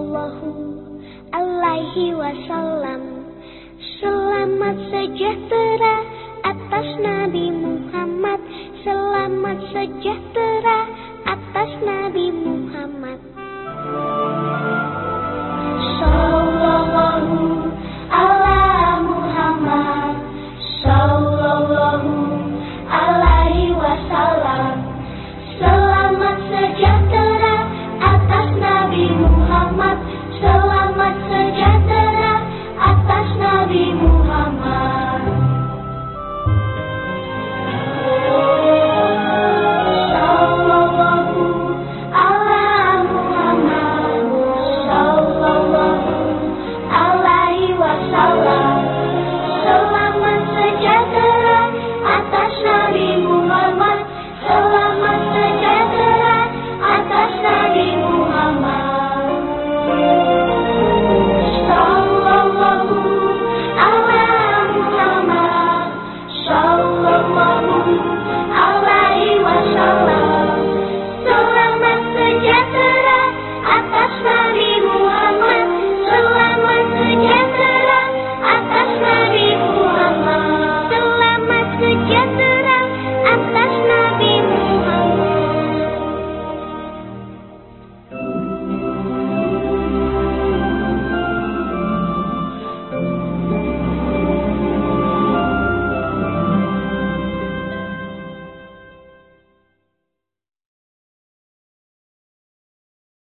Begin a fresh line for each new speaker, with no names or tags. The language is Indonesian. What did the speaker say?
sallallahu alaihi wasallam. Selamat sejahtera atas Nabi Muhammad. Selamat sejahtera atas Nabi Muhammad. Sallallahu ala Muhammad. Alaihi wasallam. Selamat sejahtera atas Nabi